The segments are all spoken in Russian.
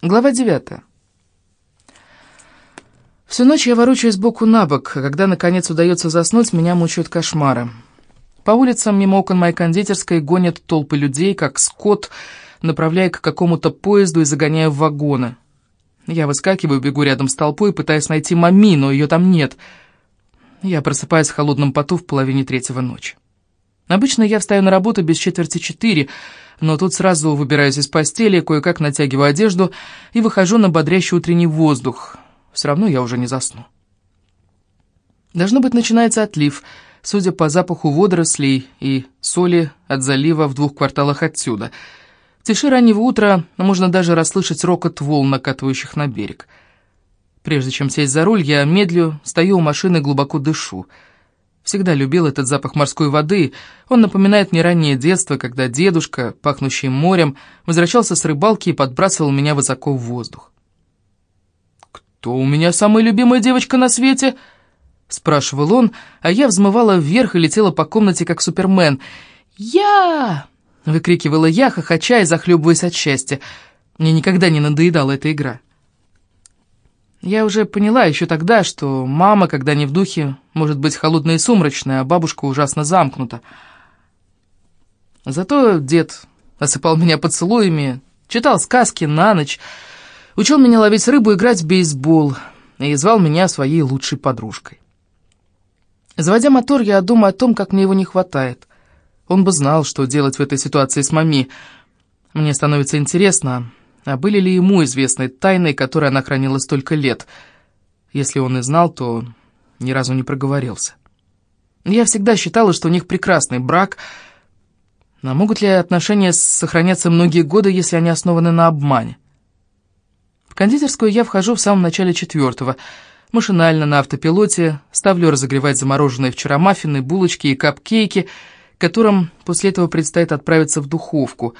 Глава 9. Всю ночь я ворочаюсь боку на бок, а когда, наконец, удается заснуть, меня мучают кошмары. По улицам мимо окон моей кондитерской гонят толпы людей, как скот, направляя к какому-то поезду и загоняя в вагоны. Я выскакиваю, бегу рядом с толпой, пытаясь найти мами, но ее там нет. Я просыпаюсь в холодном поту в половине третьего ночи. Обычно я встаю на работу без четверти четыре, но тут сразу выбираюсь из постели, кое-как натягиваю одежду и выхожу на бодрящий утренний воздух. Все равно я уже не засну. Должно быть, начинается отлив, судя по запаху водорослей и соли от залива в двух кварталах отсюда. В тиши раннего утра можно даже расслышать рокот волн, накатывающих на берег. Прежде чем сесть за руль, я медлю, стою у машины и глубоко дышу — Всегда любил этот запах морской воды. Он напоминает мне раннее детство, когда дедушка, пахнущий морем, возвращался с рыбалки и подбрасывал меня высоко в воздух. «Кто у меня самая любимая девочка на свете?» — спрашивал он, а я взмывала вверх и летела по комнате, как Супермен. «Я!» — выкрикивала я, хохоча и захлебываясь от счастья. Мне никогда не надоедала эта игра. Я уже поняла еще тогда, что мама, когда не в духе, может быть холодная и сумрачная, а бабушка ужасно замкнута. Зато дед осыпал меня поцелуями, читал сказки на ночь, учил меня ловить рыбу, играть в бейсбол и звал меня своей лучшей подружкой. Заводя мотор, я думаю о том, как мне его не хватает. Он бы знал, что делать в этой ситуации с мами. Мне становится интересно, а были ли ему известны тайны, которые она хранила столько лет? Если он и знал, то ни разу не проговорился. Я всегда считала, что у них прекрасный брак, но могут ли отношения сохраняться многие годы, если они основаны на обмане? В кондитерскую я вхожу в самом начале четвертого. Машинально, на автопилоте, ставлю разогревать замороженные вчера маффины, булочки и капкейки, которым после этого предстоит отправиться в духовку.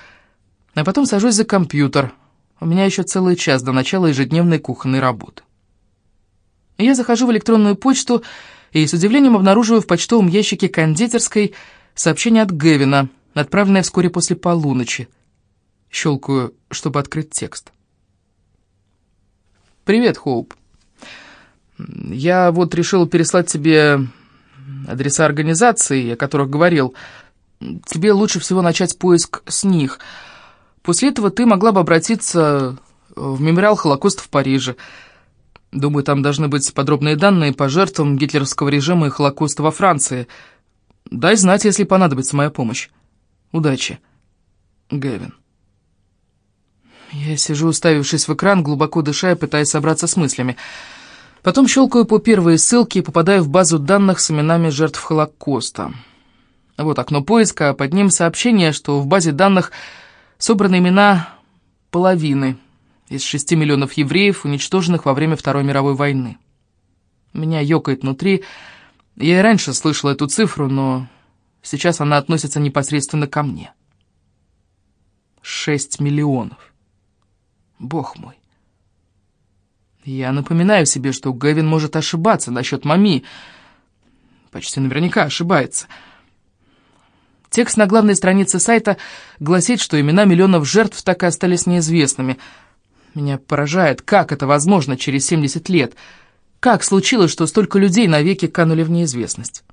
А потом сажусь за компьютер — у меня еще целый час до начала ежедневной кухонной работы. Я захожу в электронную почту и с удивлением обнаруживаю в почтовом ящике кондитерской сообщение от Гевина, отправленное вскоре после полуночи. Щелкаю, чтобы открыть текст. «Привет, Хоуп. Я вот решил переслать тебе адреса организаций, о которых говорил. Тебе лучше всего начать поиск с них — После этого ты могла бы обратиться в мемориал Холокоста в Париже. Думаю, там должны быть подробные данные по жертвам гитлеровского режима и Холокоста во Франции. Дай знать, если понадобится моя помощь. Удачи. Гэвин. Я сижу, уставившись в экран, глубоко дыша и пытаясь собраться с мыслями. Потом щелкаю по первой ссылке и попадаю в базу данных с именами жертв Холокоста. Вот окно поиска, а под ним сообщение, что в базе данных собраны имена половины из шести миллионов евреев, уничтоженных во время Второй мировой войны. Меня ёкает внутри. Я и раньше слышала эту цифру, но сейчас она относится непосредственно ко мне. Шесть миллионов. Бог мой. Я напоминаю себе, что Гэвин может ошибаться насчет мами. Почти наверняка ошибается. Текст на главной странице сайта гласит, что имена миллионов жертв так и остались неизвестными. Меня поражает, как это возможно через 70 лет. Как случилось, что столько людей навеки канули в неизвестность?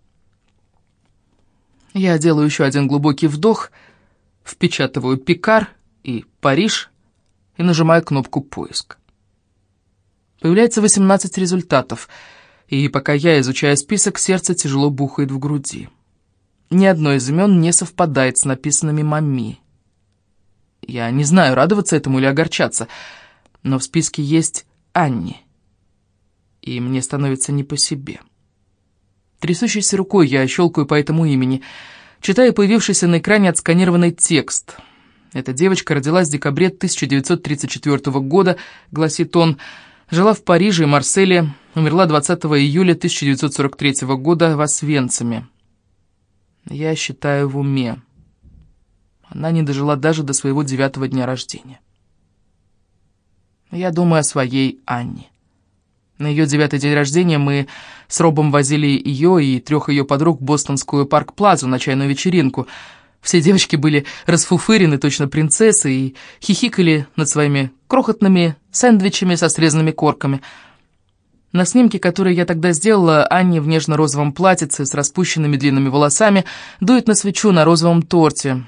Я делаю еще один глубокий вдох, впечатываю «Пикар» и «Париж» и нажимаю кнопку «Поиск». Появляется 18 результатов, и пока я изучаю список, сердце тяжело бухает в груди. Ни одно из имен не совпадает с написанными Мами. Я не знаю, радоваться этому или огорчаться, но в списке есть Анни, и мне становится не по себе. Трясущейся рукой я щелкаю по этому имени, читая появившийся на экране отсканированный текст. Эта девочка родилась в декабре 1934 года, гласит он, жила в Париже и Марселе, умерла 20 июля 1943 года в Освенциме. Я считаю в уме. Она не дожила даже до своего девятого дня рождения. Я думаю о своей Анне. На ее девятый день рождения мы с Робом возили ее и трех ее подруг в бостонскую парк-плазу на чайную вечеринку. Все девочки были расфуфырены, точно принцессы, и хихикали над своими крохотными сэндвичами со срезанными корками. На снимке, который я тогда сделала, Анне в нежно-розовом платьице с распущенными длинными волосами дует на свечу на розовом торте.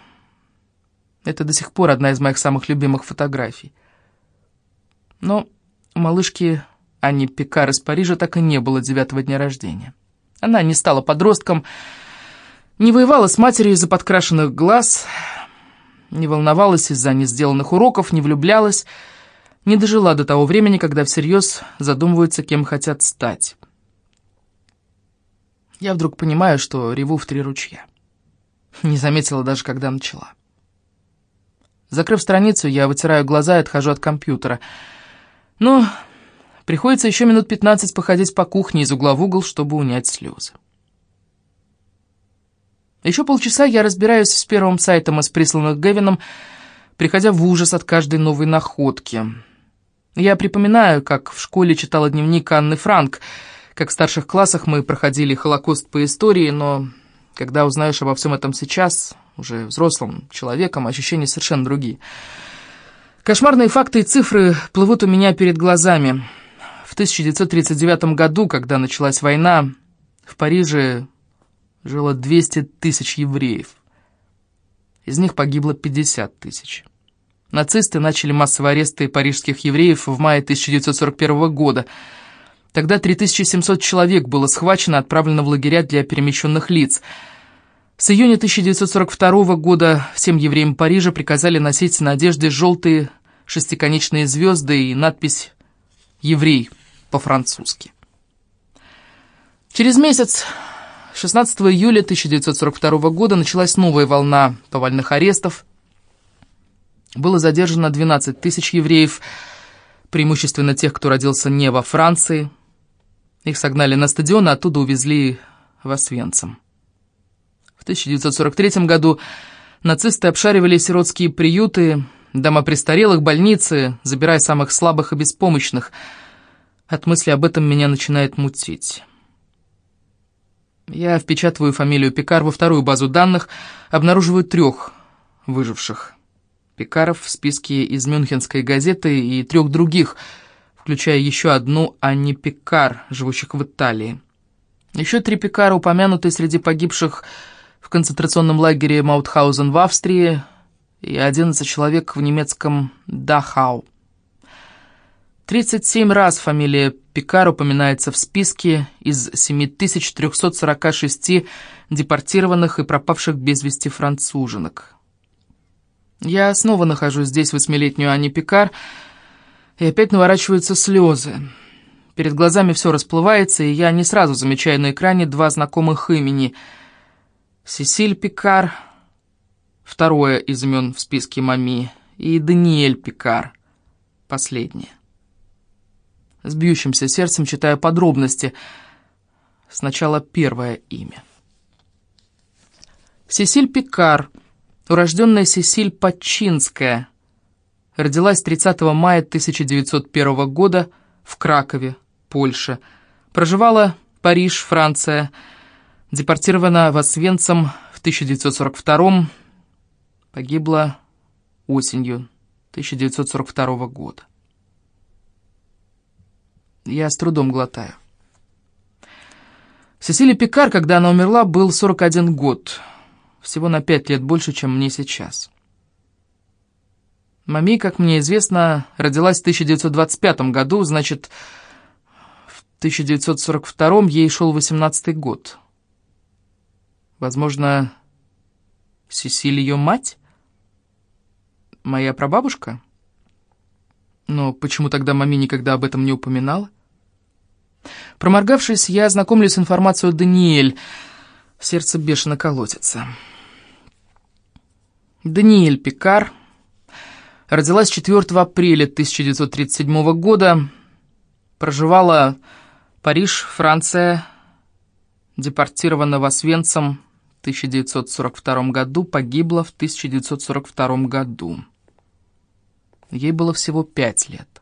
Это до сих пор одна из моих самых любимых фотографий. Но у малышки Анни Пикар из Парижа так и не было девятого дня рождения. Она не стала подростком, не воевала с матерью из-за подкрашенных глаз, не волновалась из-за несделанных уроков, не влюблялась, не дожила до того времени, когда всерьез задумываются, кем хотят стать. Я вдруг понимаю, что реву в три ручья. Не заметила даже, когда начала. Закрыв страницу, я вытираю глаза и отхожу от компьютера. Но приходится еще минут пятнадцать походить по кухне из угла в угол, чтобы унять слезы. Еще полчаса я разбираюсь с первым сайтом из присланных Гевином, приходя в ужас от каждой новой находки. Я припоминаю, как в школе читала дневник Анны Франк, как в старших классах мы проходили Холокост по истории, но когда узнаешь обо всем этом сейчас, уже взрослым человеком, ощущения совершенно другие. Кошмарные факты и цифры плывут у меня перед глазами. В 1939 году, когда началась война, в Париже жило 200 тысяч евреев. Из них погибло 50 тысяч. Нацисты начали массовые аресты парижских евреев в мае 1941 года. Тогда 3700 человек было схвачено и отправлено в лагеря для перемещенных лиц. С июня 1942 года всем евреям Парижа приказали носить на одежде желтые шестиконечные звезды и надпись «Еврей» по-французски. Через месяц 16 июля 1942 года началась новая волна повальных арестов. Было задержано 12 тысяч евреев, преимущественно тех, кто родился не во Франции. Их согнали на стадион, а оттуда увезли в Освенцим. В 1943 году нацисты обшаривали сиротские приюты, дома престарелых, больницы, забирая самых слабых и беспомощных. От мысли об этом меня начинает мутить. Я впечатываю фамилию Пикар во вторую базу данных, обнаруживаю трех выживших. Пикаров в списке из Мюнхенской газеты и трех других, включая еще одну Анни Пикар, живущих в Италии. Еще три Пикара упомянуты среди погибших в концентрационном лагере Маутхаузен в Австрии и 11 человек в немецком Дахау. 37 раз фамилия Пикар упоминается в списке из 7346 депортированных и пропавших без вести француженок. Я снова нахожусь здесь восьмилетнюю Ани Пикар, и опять наворачиваются слезы. Перед глазами все расплывается, и я не сразу замечаю на экране два знакомых имени. Сесиль Пикар, второе из имен в списке Мами, и Даниэль Пикар, последнее. С бьющимся сердцем читаю подробности. Сначала первое имя. Сесиль Пикар, урожденная Сесиль Пачинская, родилась 30 мая 1901 года в Кракове, Польша. Проживала Париж, Франция. Депортирована в Освенцим в 1942 Погибла осенью 1942 года. Я с трудом глотаю. Сесилия Пикар, когда она умерла, был 41 год. Всего на пять лет больше, чем мне сейчас. Мами, как мне известно, родилась в 1925 году, значит, в 1942 ей шел 18 год. Возможно, Сесиль ее мать? Моя прабабушка? Но почему тогда маме никогда об этом не упоминала? Проморгавшись, я ознакомлюсь с информацией о Даниэль. Сердце бешено колотится. Даниэль Пикар родилась 4 апреля 1937 года, проживала Париж, Франция, депортирована в Освенцим в 1942 году, погибла в 1942 году. Ей было всего пять лет.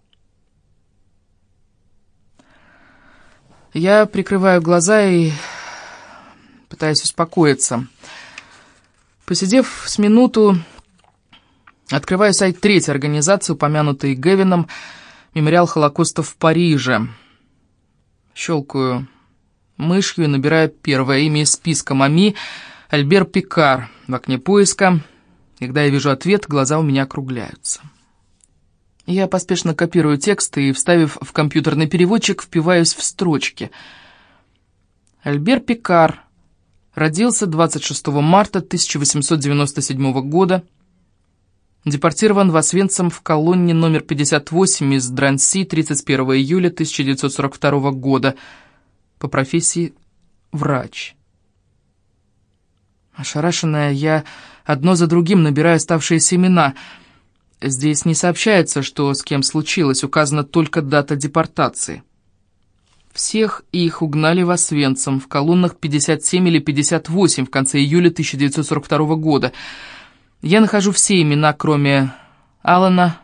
Я прикрываю глаза и пытаюсь успокоиться. Посидев с минуту, открываю сайт третьей организации, упомянутой Гевином, «Мемориал Холокоста в Париже». Щелкаю мышью и набираю первое имя из списка «Мами» Альбер Пикар в окне поиска. Когда я вижу ответ, глаза у меня округляются. Я поспешно копирую текст и, вставив в компьютерный переводчик, впиваюсь в строчки. Альбер Пикар родился 26 марта 1897 года, депортирован в Освенцим в колонне номер 58 из Дранси 31 июля 1942 года, по профессии врач. Ошарашенная, я одно за другим набираю оставшиеся имена. Здесь не сообщается, что с кем случилось, указана только дата депортации. Всех их угнали в Освенцим в колоннах 57 или 58 в конце июля 1942 года. Я нахожу все имена, кроме Алана,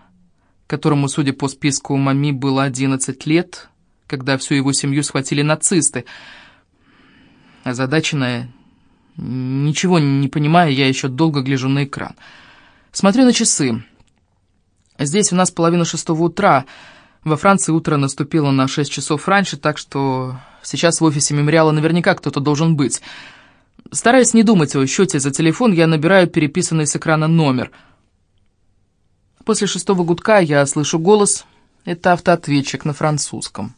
которому, судя по списку Мами, было 11 лет, когда всю его семью схватили нацисты. Озадаченная, ничего не понимая, я еще долго гляжу на экран. Смотрю на часы. Здесь у нас половина шестого утра. Во Франции утро наступило на шесть часов раньше, так что сейчас в офисе мемориала наверняка кто-то должен быть. Стараясь не думать о счете за телефон, я набираю переписанный с экрана номер. После шестого гудка я слышу голос. Это автоответчик на французском.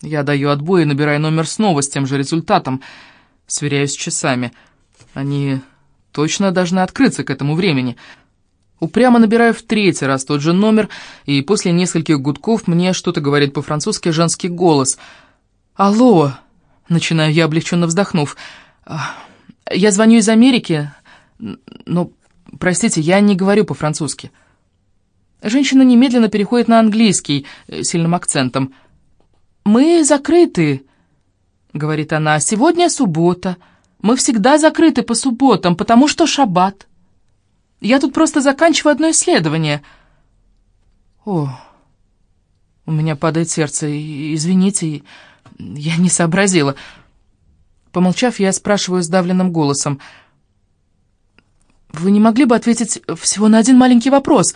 Я даю отбой и набираю номер снова с тем же результатом. Сверяюсь с часами. Они точно должны открыться к этому времени. Упрямо набираю в третий раз тот же номер, и после нескольких гудков мне что-то говорит по-французски женский голос. «Алло!» — начинаю я, облегченно вздохнув. «Я звоню из Америки, но, простите, я не говорю по-французски». Женщина немедленно переходит на английский, э, сильным акцентом — «Мы закрыты», — говорит она, — «сегодня суббота. Мы всегда закрыты по субботам, потому что шаббат. Я тут просто заканчиваю одно исследование». «О, у меня падает сердце. Извините, я не сообразила». Помолчав, я спрашиваю сдавленным голосом. «Вы не могли бы ответить всего на один маленький вопрос?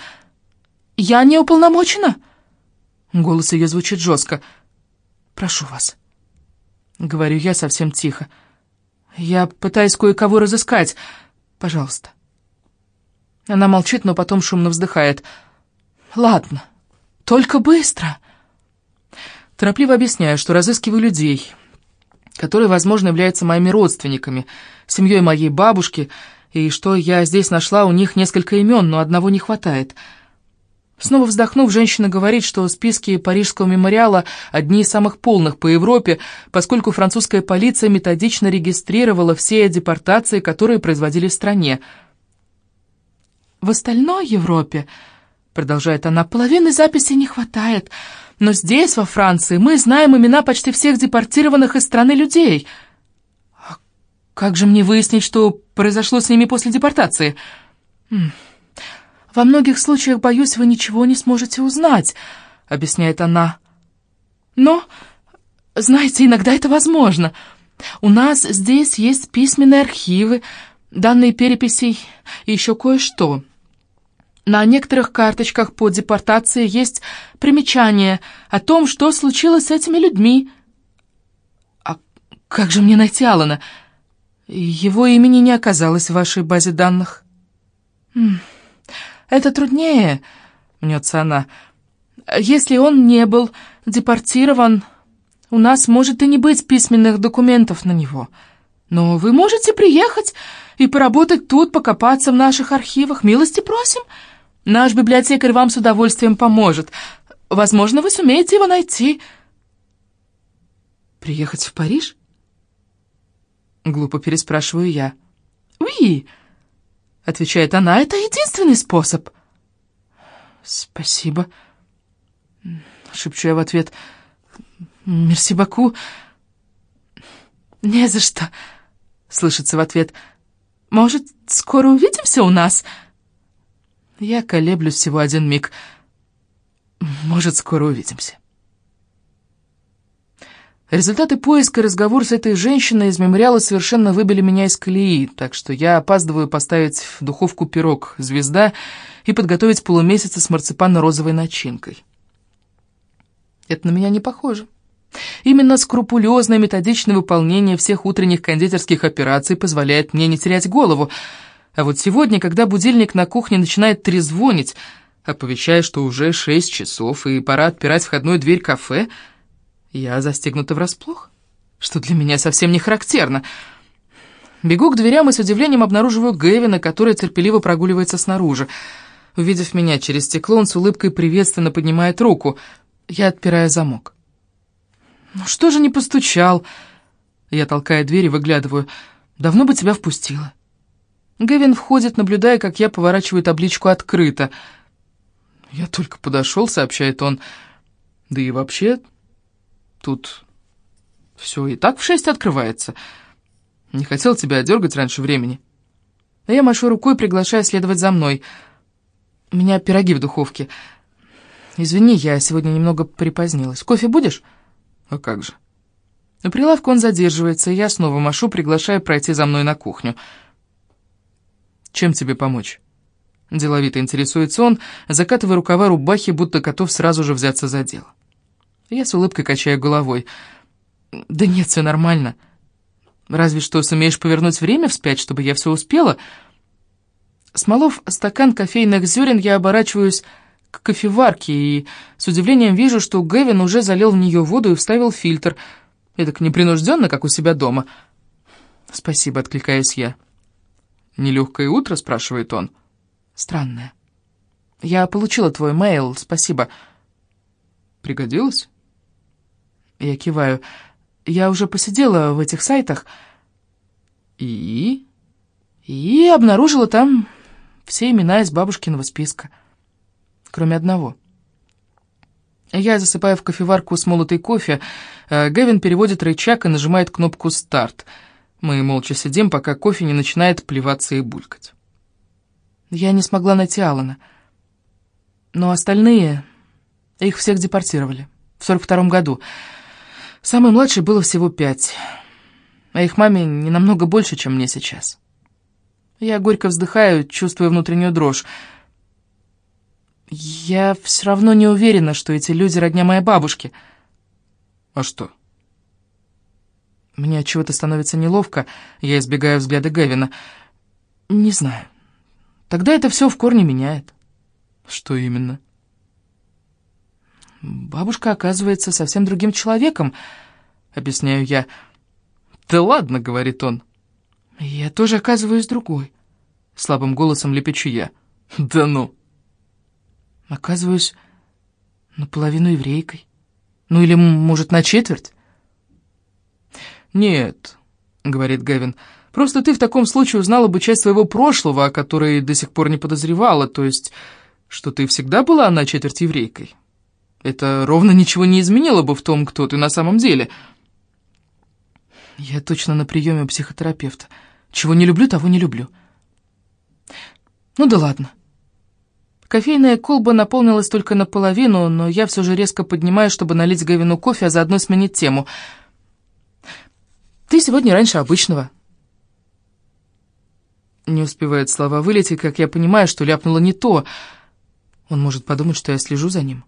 Я не уполномочена?» Голос ее звучит жестко. Прошу вас. Говорю я совсем тихо. Я пытаюсь кое-кого разыскать. Пожалуйста. Она молчит, но потом шумно вздыхает. Ладно, только быстро. Торопливо объясняю, что разыскиваю людей, которые, возможно, являются моими родственниками, семьей моей бабушки, и что я здесь нашла у них несколько имен, но одного не хватает — Снова вздохнув, женщина говорит, что списки Парижского мемориала одни из самых полных по Европе, поскольку французская полиция методично регистрировала все депортации, которые производили в стране. «В остальной Европе, — продолжает она, — половины записей не хватает, но здесь, во Франции, мы знаем имена почти всех депортированных из страны людей. А как же мне выяснить, что произошло с ними после депортации?» «Во многих случаях, боюсь, вы ничего не сможете узнать», — объясняет она. «Но, знаете, иногда это возможно. У нас здесь есть письменные архивы, данные переписей и еще кое-что. На некоторых карточках по депортации есть примечание о том, что случилось с этими людьми. А как же мне найти Алана? Его имени не оказалось в вашей базе данных». Это труднее, мнется она. Если он не был депортирован, у нас может и не быть письменных документов на него. Но вы можете приехать и поработать тут, покопаться в наших архивах. Милости просим. Наш библиотекарь вам с удовольствием поможет. Возможно, вы сумеете его найти. Приехать в Париж? Глупо переспрашиваю я. «Уи!» — отвечает она, — это единственный способ. «Спасибо», — шепчу я в ответ. «Мерси Баку». «Не за что», — слышится в ответ. «Может, скоро увидимся у нас?» Я колеблюсь всего один миг. «Может, скоро увидимся». Результаты поиска и разговор с этой женщиной из мемориала совершенно выбили меня из колеи, так что я опаздываю поставить в духовку пирог «Звезда» и подготовить полумесяца с марципанно-розовой начинкой. Это на меня не похоже. Именно скрупулезное методичное выполнение всех утренних кондитерских операций позволяет мне не терять голову. А вот сегодня, когда будильник на кухне начинает трезвонить, оповещая, что уже шесть часов и пора отпирать входную дверь кафе, я застегнута врасплох, что для меня совсем не характерно. Бегу к дверям и с удивлением обнаруживаю Гэвина, который терпеливо прогуливается снаружи. Увидев меня через стекло, он с улыбкой приветственно поднимает руку — я отпираю замок. «Ну что же не постучал?» Я толкаю дверь и выглядываю. «Давно бы тебя впустила». Гэвин входит, наблюдая, как я поворачиваю табличку «Открыто». «Я только подошел», — сообщает он. «Да и вообще, тут все и так в шесть открывается. Не хотел тебя дергать раньше времени». Я машу рукой, приглашая следовать за мной. У меня пироги в духовке. «Извини, я сегодня немного припозднилась. Кофе будешь?» «А как же?» На прилавку он задерживается, и я снова машу, приглашая пройти за мной на кухню. «Чем тебе помочь?» Деловито интересуется он, закатывая рукава рубахи, будто готов сразу же взяться за дело. Я с улыбкой качаю головой. «Да нет, все нормально. Разве что сумеешь повернуть время вспять, чтобы я все успела?» Смолов стакан кофейных зерен, я оборачиваюсь к кофеварке и с удивлением вижу, что Гэвин уже залил в нее воду и вставил фильтр. Эдак непринужденно, как у себя дома. «Спасибо», — откликаюсь я. «Нелегкое утро?» — спрашивает он. «Странное. Я получила твой мейл, спасибо». «Пригодилось?» Я киваю. «Я уже посидела в этих сайтах». «И?» «И обнаружила там все имена из бабушкиного списка» кроме одного. Я засыпаю в кофеварку с молотый кофе, а Гэвин переводит рычаг и нажимает кнопку «Старт». Мы молча сидим, пока кофе не начинает плеваться и булькать. Я не смогла найти Алана. Но остальные... Их всех депортировали. В сорок втором году. Самой младшей было всего пять. А их маме не намного больше, чем мне сейчас. Я горько вздыхаю, чувствуя внутреннюю дрожь. Я все равно не уверена, что эти люди родня моей бабушки. А что? Мне от чего-то становится неловко, я избегаю взгляда Гевина. Не знаю. Тогда это все в корне меняет. Что именно? Бабушка оказывается совсем другим человеком, объясняю я. Да ладно, говорит он. Я тоже оказываюсь другой. Слабым голосом лепечу я. Да ну. Оказываюсь наполовину еврейкой. Ну или, может, на четверть? «Нет», — говорит Гэвин, — «просто ты в таком случае узнала бы часть своего прошлого, о которой до сих пор не подозревала, то есть, что ты всегда была на четверть еврейкой. Это ровно ничего не изменило бы в том, кто ты на самом деле». Я точно на приеме у психотерапевта. Чего не люблю, того не люблю. Ну да ладно. Кофейная колба наполнилась только наполовину, но я все же резко поднимаю, чтобы налить Гавину кофе, а заодно сменить тему. «Ты сегодня раньше обычного». Не успевает слова вылететь, как я понимаю, что ляпнула не то. Он может подумать, что я слежу за ним.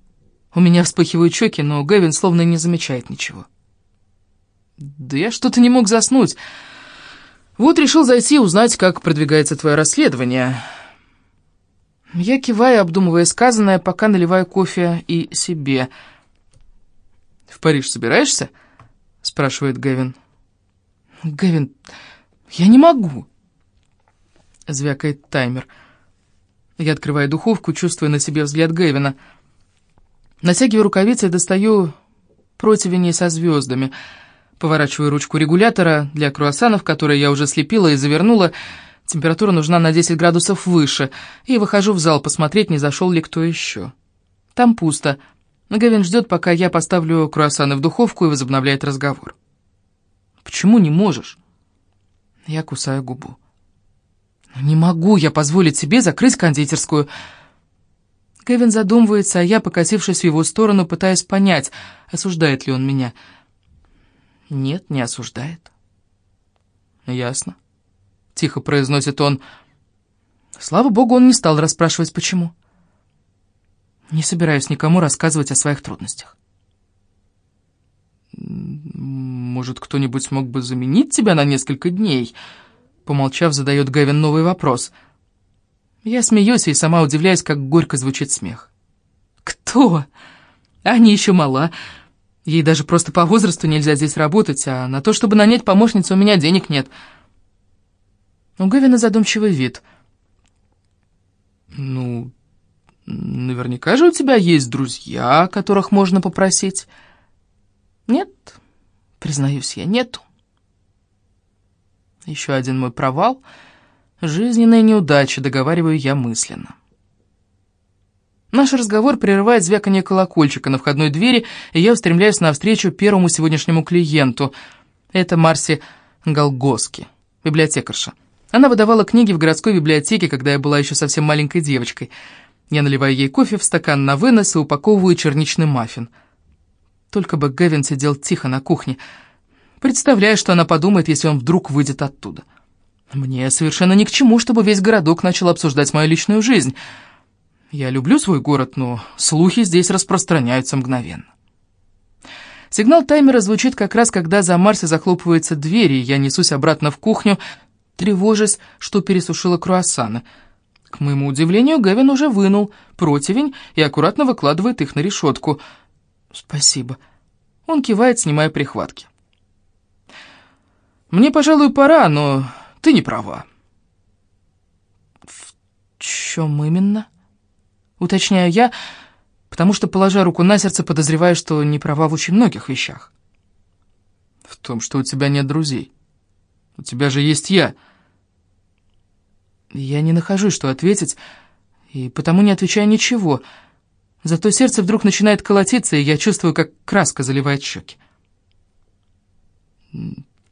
У меня вспыхивают щеки, но Гэвин словно не замечает ничего. «Да я что-то не мог заснуть. Вот решил зайти и узнать, как продвигается твое расследование». Я киваю, обдумывая сказанное, пока наливаю кофе и себе. «В Париж собираешься?» — спрашивает Гэвин. «Гэвин, я не могу!» — звякает таймер. Я открываю духовку, чувствуя на себе взгляд Гэвина. Натягиваю рукавицы и достаю противень со звездами. Поворачиваю ручку регулятора для круассанов, которые я уже слепила и завернула, Температура нужна на 10 градусов выше, и выхожу в зал посмотреть, не зашел ли кто еще. Там пусто. Гавин ждет, пока я поставлю круассаны в духовку и возобновляет разговор. «Почему не можешь?» Я кусаю губу. «Ну, «Не могу я позволить себе закрыть кондитерскую». Кевин задумывается, а я, покосившись в его сторону, пытаюсь понять, осуждает ли он меня. Нет, не осуждает. Ясно. Тихо произносит он. Слава богу, он не стал расспрашивать, почему. Не собираюсь никому рассказывать о своих трудностях. «Может, кто-нибудь мог бы заменить тебя на несколько дней?» Помолчав, задает Гэвин новый вопрос. Я смеюсь и сама удивляюсь, как горько звучит смех. «Кто? Аня еще мала. Ей даже просто по возрасту нельзя здесь работать, а на то, чтобы нанять помощницу, у меня денег нет». У Гэвина задумчивый вид. «Ну, наверняка же у тебя есть друзья, которых можно попросить». «Нет, признаюсь я, нету». Еще один мой провал. Жизненная неудача, договариваю я мысленно. Наш разговор прерывает звяканье колокольчика на входной двери, и я устремляюсь навстречу первому сегодняшнему клиенту. Это Марси Голгоски, библиотекарша. Она выдавала книги в городской библиотеке, когда я была еще совсем маленькой девочкой. Я наливаю ей кофе в стакан на вынос и упаковываю черничный маффин. Только бы Гевин сидел тихо на кухне — Представляю, что она подумает, если он вдруг выйдет оттуда. Мне совершенно ни к чему, чтобы весь городок начал обсуждать мою личную жизнь. Я люблю свой город, но слухи здесь распространяются мгновенно. Сигнал таймера звучит как раз, когда за Марси захлопывается дверь, и я несусь обратно в кухню, тревожась, что пересушила круассаны. К моему удивлению, Гэвин уже вынул противень и аккуратно выкладывает их на решетку. «Спасибо». Он кивает, снимая прихватки. Мне, пожалуй, пора, но ты не права. В чем именно? Уточняю я, потому что, положа руку на сердце, подозреваю, что не права в очень многих вещах. В том, что у тебя нет друзей. У тебя же есть я. Я не нахожусь, что ответить, и потому не отвечаю ничего. Зато сердце вдруг начинает колотиться, и я чувствую, как краска заливает щеки.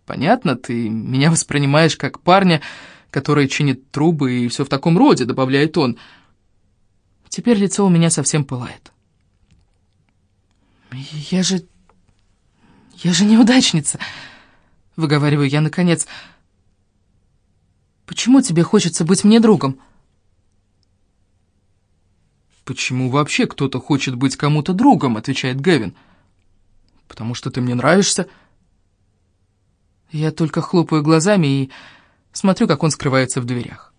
Понятно, ты меня воспринимаешь как парня, который чинит трубы и все в таком роде, добавляет он. Теперь лицо у меня совсем пылает. Я же... Я же неудачница, выговариваю я наконец. Почему тебе хочется быть мне другом? «Почему вообще кто-то хочет быть кому-то другом?» — отвечает Гэвин. «Потому что ты мне нравишься». Я только хлопаю глазами и смотрю, как он скрывается в дверях.